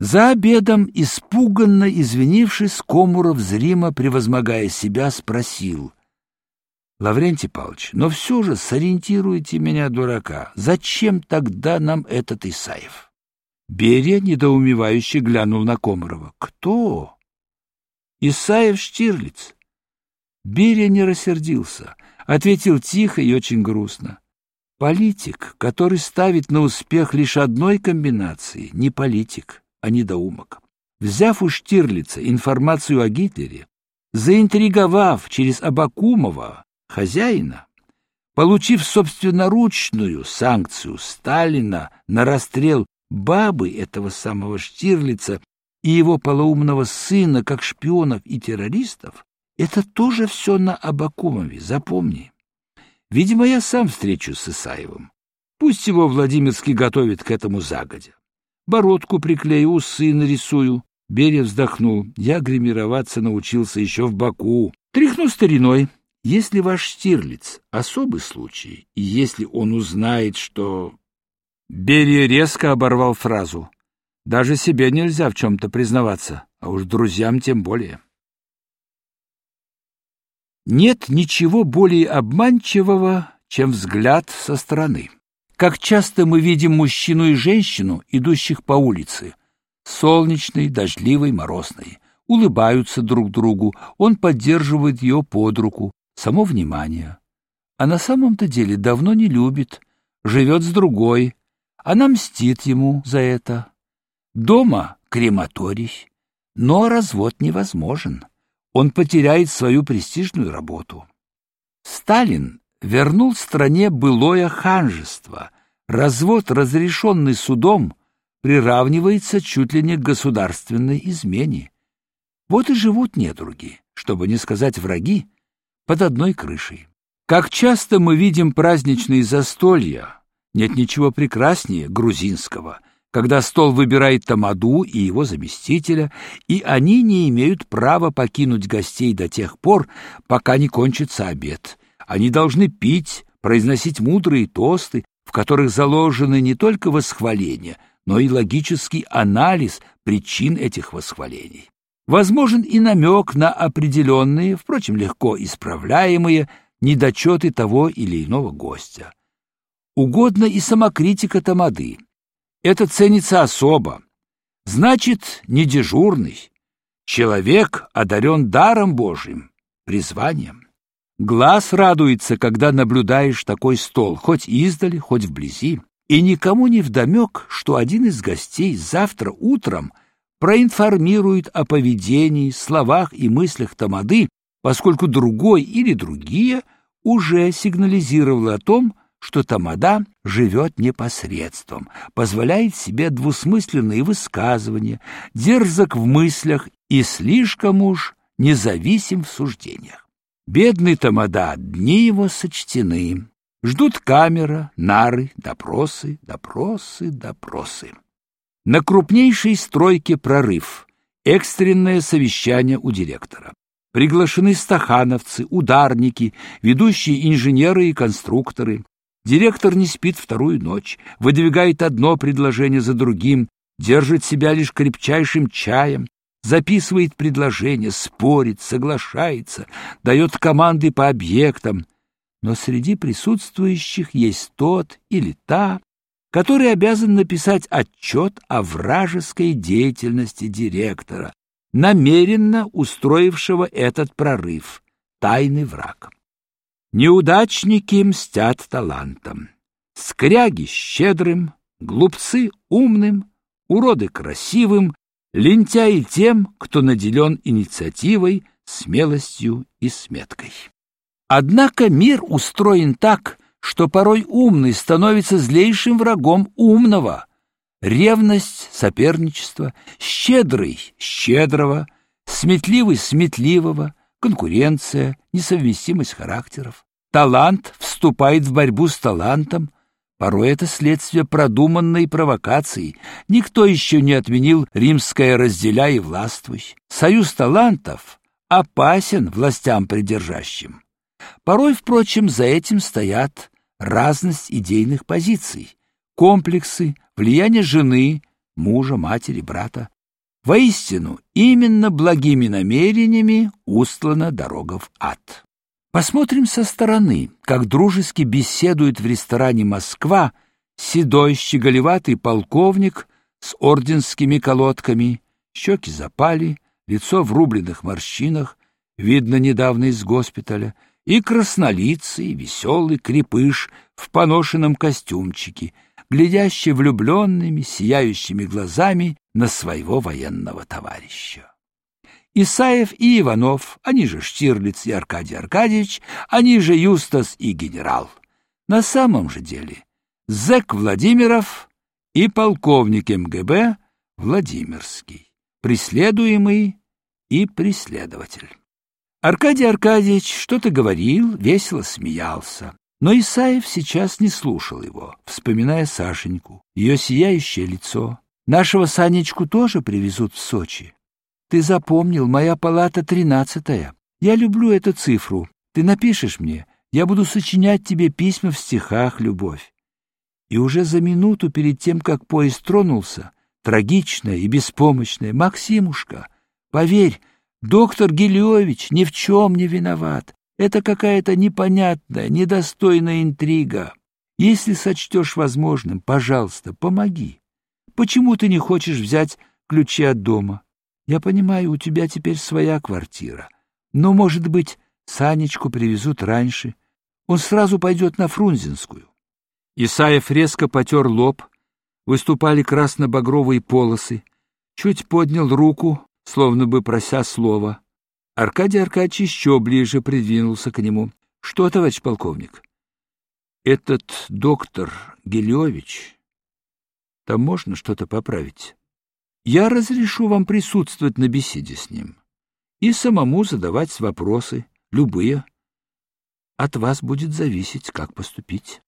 За обедом, испуганно извинившись, Комуров, зримо превозмогая себя, спросил. — Лаврентий Павлович, но все же сориентируйте меня, дурака. Зачем тогда нам этот Исаев? Берия недоумевающе глянул на Комарова. — Кто? — Исаев Штирлиц. Берия не рассердился, ответил тихо и очень грустно. Политик, который ставит на успех лишь одной комбинации, не политик, а недоумок. Взяв у Штирлица информацию о Гитлере, заинтриговав через Абакумова, хозяина, получив собственноручную санкцию Сталина на расстрел бабы этого самого Штирлица и его полоумного сына как шпионов и террористов, это тоже все на Абакумове, запомни. Видимо, я сам встречусь с Исаевым. Пусть его Владимирский готовит к этому загодя. Бородку приклею, усы нарисую. Берия вздохнул. Я гримироваться научился еще в Баку. Тряхну стариной. Если ваш Штирлиц — особый случай, и если он узнает, что... Берия резко оборвал фразу. Даже себе нельзя в чем-то признаваться, а уж друзьям тем более. Нет ничего более обманчивого, чем взгляд со стороны. Как часто мы видим мужчину и женщину, идущих по улице, солнечной, дождливой, морозной, улыбаются друг другу, он поддерживает ее под руку, само внимание. А на самом-то деле давно не любит, живет с другой, она мстит ему за это. Дома крематорий, но развод невозможен. Он потеряет свою престижную работу. Сталин вернул стране былое ханжество. Развод, разрешенный судом, приравнивается чуть ли не к государственной измене. Вот и живут недруги, чтобы не сказать враги, под одной крышей. Как часто мы видим праздничные застолья, нет ничего прекраснее грузинского, когда стол выбирает тамаду и его заместителя, и они не имеют права покинуть гостей до тех пор, пока не кончится обед. Они должны пить, произносить мудрые тосты, в которых заложены не только восхваления, но и логический анализ причин этих восхвалений. Возможен и намек на определенные, впрочем, легко исправляемые, недочеты того или иного гостя. Угодно и самокритика тамады, это ценится особо. Значит, не дежурный. Человек одарен даром Божьим, призванием. Глаз радуется, когда наблюдаешь такой стол, хоть издали, хоть вблизи. И никому не вдомек, что один из гостей завтра утром проинформирует о поведении, словах и мыслях Тамады, поскольку другой или другие уже сигнализировали о том, что Тамада живет непосредством, позволяет себе двусмысленные высказывания, дерзок в мыслях и слишком уж независим в суждениях. Бедный Тамада, дни его сочтены. Ждут камера, нары, допросы, допросы, допросы. На крупнейшей стройке прорыв. Экстренное совещание у директора. Приглашены стахановцы, ударники, ведущие инженеры и конструкторы, Директор не спит вторую ночь, выдвигает одно предложение за другим, держит себя лишь крепчайшим чаем, записывает предложения, спорит, соглашается, дает команды по объектам. Но среди присутствующих есть тот или та, который обязан написать отчет о вражеской деятельности директора, намеренно устроившего этот прорыв, тайный враг. Неудачники мстят талантом, скряги щедрым, глупцы умным, уроды красивым, лентяи тем, кто наделен инициативой, смелостью и сметкой. Однако мир устроен так, что порой умный становится злейшим врагом умного. Ревность, соперничество, щедрый — щедрого, сметливый — сметливого, конкуренция, несовместимость характеров. Талант вступает в борьбу с талантом, порой это следствие продуманной провокации. Никто еще не отменил римское «разделяй и властвуй». Союз талантов опасен властям придержащим. Порой, впрочем, за этим стоят разность идейных позиций, комплексы, влияние жены, мужа, матери, брата. Воистину, именно благими намерениями устлана дорога в ад. Посмотрим со стороны, как дружески беседует в ресторане «Москва» седой щеголеватый полковник с орденскими колодками, щеки запали, лицо в рубленных морщинах, видно недавно из госпиталя, и краснолицый, веселый крепыш в поношенном костюмчике, глядящий влюбленными, сияющими глазами на своего военного товарища. Исаев и Иванов, они же Штирлиц и Аркадий Аркадьевич, они же Юстас и генерал. На самом же деле зэк Владимиров и полковник МГБ Владимирский, преследуемый и преследователь. Аркадий Аркадьевич что-то говорил, весело смеялся. Но Исаев сейчас не слушал его, вспоминая Сашеньку, ее сияющее лицо. Нашего Санечку тоже привезут в Сочи. Ты запомнил, моя палата тринадцатая. Я люблю эту цифру. Ты напишешь мне, я буду сочинять тебе письма в стихах, любовь. И уже за минуту перед тем, как поезд тронулся, трагичная и беспомощная Максимушка, поверь, доктор Гелиович ни в чем не виноват. Это какая-то непонятная, недостойная интрига. Если сочтешь возможным, пожалуйста, помоги. Почему ты не хочешь взять ключи от дома? Я понимаю, у тебя теперь своя квартира. Но, может быть, Санечку привезут раньше. Он сразу пойдет на Фрунзенскую. Исаев резко потер лоб, выступали красно-багровые полосы, чуть поднял руку, словно бы прося слова. Аркадий Аркадьевич еще ближе придвинулся к нему. — Что, товарищ полковник? — Этот доктор Гелевич, там можно что-то поправить? Я разрешу вам присутствовать на беседе с ним и самому задавать вопросы, любые. От вас будет зависеть, как поступить.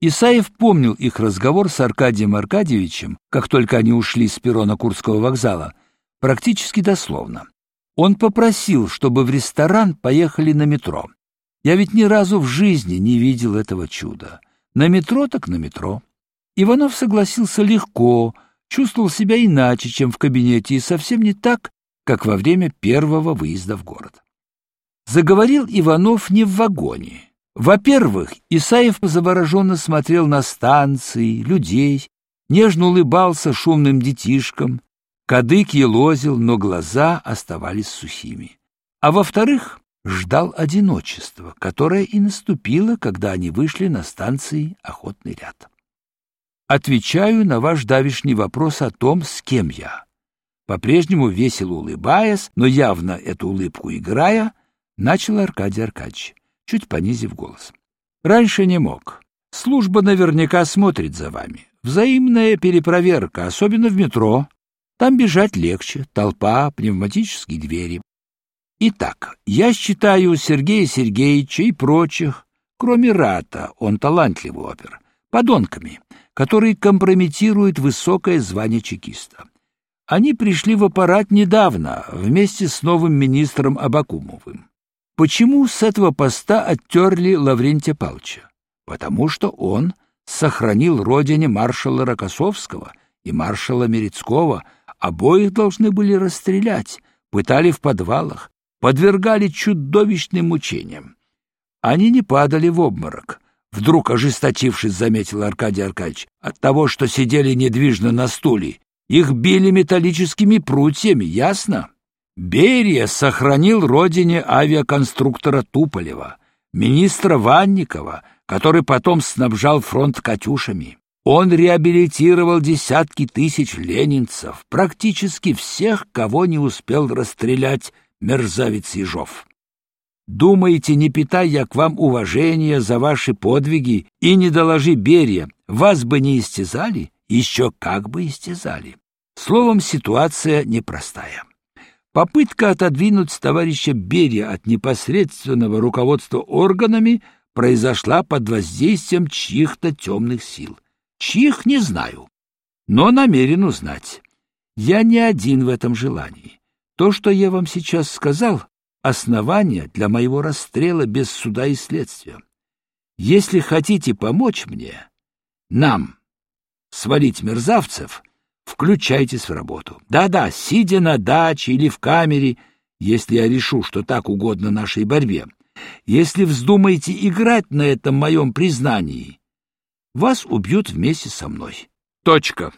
Исаев помнил их разговор с Аркадием Аркадьевичем, как только они ушли с перрона Курского вокзала, практически дословно. Он попросил, чтобы в ресторан поехали на метро. Я ведь ни разу в жизни не видел этого чуда. На метро так на метро. Иванов согласился легко, чувствовал себя иначе, чем в кабинете, и совсем не так, как во время первого выезда в город. Заговорил Иванов не в вагоне. Во-первых, Исаев завороженно смотрел на станции, людей, нежно улыбался шумным детишкам, кадык елозил, но глаза оставались сухими. А во-вторых, ждал одиночества, которое и наступило, когда они вышли на станции «Охотный ряд» отвечаю на ваш давишний вопрос о том, с кем я. По-прежнему весело улыбаясь, но явно эту улыбку играя, начал Аркадий Аркадьевич, чуть понизив голос. Раньше не мог. Служба наверняка смотрит за вами. Взаимная перепроверка, особенно в метро. Там бежать легче, толпа, пневматические двери. Итак, я считаю Сергея Сергеевича и прочих, кроме Рата, он талантливый опер, подонками, который компрометирует высокое звание чекиста. Они пришли в аппарат недавно, вместе с новым министром Абакумовым. Почему с этого поста оттерли Лаврентия Павловича? Потому что он сохранил родине маршала Рокоссовского и маршала Мерецкого, обоих должны были расстрелять, пытали в подвалах, подвергали чудовищным мучениям. Они не падали в обморок, Вдруг, ожесточившись, заметил Аркадий Аркадьевич, от того, что сидели недвижно на стуле. Их били металлическими прутьями, ясно? Берия сохранил родине авиаконструктора Туполева, министра Ванникова, который потом снабжал фронт «Катюшами». Он реабилитировал десятки тысяч ленинцев, практически всех, кого не успел расстрелять мерзавец Ежов. Думаете, не питая я к вам уважения за ваши подвиги и не доложи Берия, вас бы не истязали? Еще как бы истязали. Словом, ситуация непростая. Попытка отодвинуть товарища Берия от непосредственного руководства органами произошла под воздействием чьих-то темных сил. Чьих не знаю, но намерен узнать. Я не один в этом желании. То, что я вам сейчас сказал, основания для моего расстрела без суда и следствия. Если хотите помочь мне, нам, свалить мерзавцев, включайтесь в работу. Да-да, сидя на даче или в камере, если я решу, что так угодно нашей борьбе, если вздумаете играть на этом моем признании, вас убьют вместе со мной. Точка.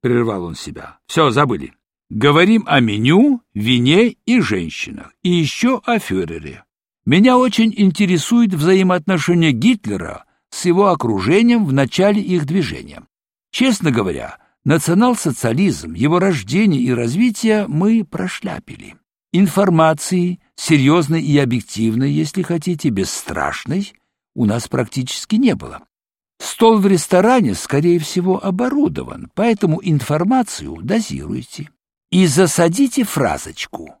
Прервал он себя. Все, забыли. Говорим о меню, вине и женщинах. И еще о фюрере. Меня очень интересует взаимоотношение Гитлера с его окружением в начале их движения. Честно говоря, национал-социализм, его рождение и развитие мы прошляпили. Информации, серьезной и объективной, если хотите, бесстрашной, у нас практически не было. Стол в ресторане, скорее всего, оборудован, поэтому информацию дозируйте. И засадите фразочку.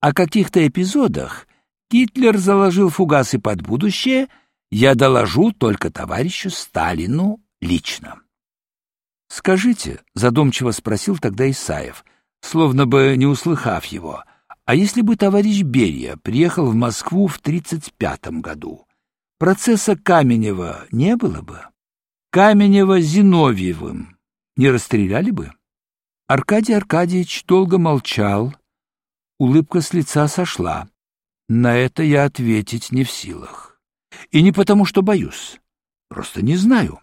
О каких-то эпизодах Гитлер заложил фугасы под будущее, я доложу только товарищу Сталину лично. «Скажите», — задумчиво спросил тогда Исаев, словно бы не услыхав его, «а если бы товарищ Берия приехал в Москву в 35 году, процесса Каменева не было бы? Каменева Зиновьевым не расстреляли бы?» Аркадий Аркадьевич долго молчал, улыбка с лица сошла. На это я ответить не в силах. И не потому, что боюсь, просто не знаю.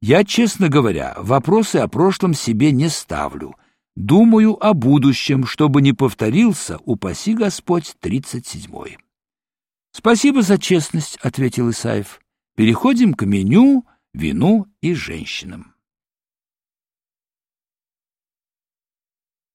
Я, честно говоря, вопросы о прошлом себе не ставлю. Думаю о будущем, чтобы не повторился, упаси Господь, тридцать седьмой. Спасибо за честность, ответил Исаев. Переходим к меню, вину и женщинам.